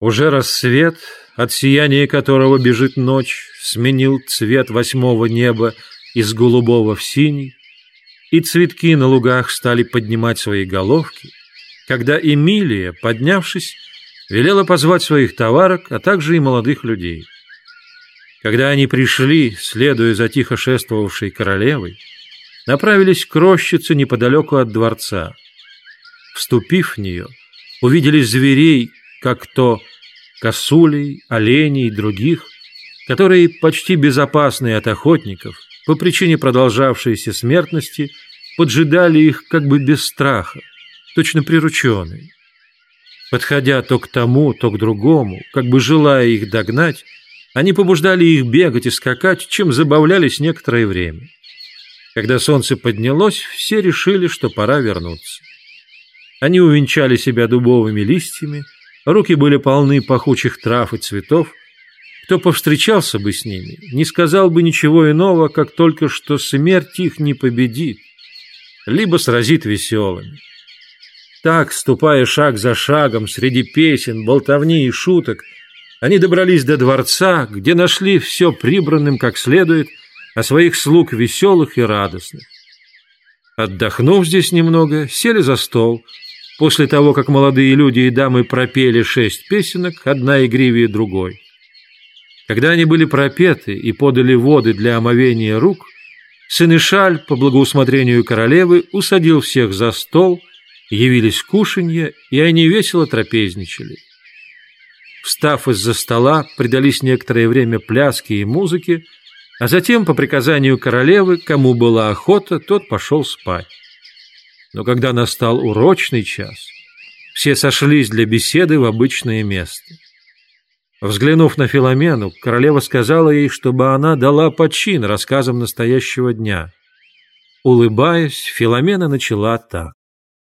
Уже рассвет, от сияния которого бежит ночь, сменил цвет восьмого неба из голубого в синий, и цветки на лугах стали поднимать свои головки, когда Эмилия, поднявшись, велела позвать своих товарок, а также и молодых людей. Когда они пришли, следуя за тихо шествовавшей королевой, направились к рощице неподалеку от дворца. Вступив в нее, увидели зверей, как то косулей, оленей и других, которые почти безопасные от охотников, по причине продолжавшейся смертности, поджидали их как бы без страха, точно прирученные. Подходя то к тому, то к другому, как бы желая их догнать, они побуждали их бегать и скакать, чем забавлялись некоторое время. Когда солнце поднялось, все решили, что пора вернуться. Они увенчали себя дубовыми листьями, руки были полны пахучих трав и цветов. Кто повстречался бы с ними, не сказал бы ничего иного, как только что смерть их не победит, либо сразит веселыми. Так, ступая шаг за шагом среди песен, болтовни и шуток, они добрались до дворца, где нашли все прибранным как следует, а своих слуг веселых и радостных. Отдохнув здесь немного, сели за стол. После того, как молодые люди и дамы пропели шесть песенок, одна игривее другой. Когда они были пропеты и подали воды для омовения рук, Сенешаль, по благоусмотрению королевы, усадил всех за стол, явились кушанья, и они весело трапезничали. Встав из-за стола, предались некоторое время пляске и музыке, а затем, по приказанию королевы, кому была охота, тот пошел спать. Но когда настал урочный час, все сошлись для беседы в обычное место. Взглянув на Филомену, королева сказала ей, чтобы она дала почин рассказам настоящего дня. Улыбаясь, Филомена начала так.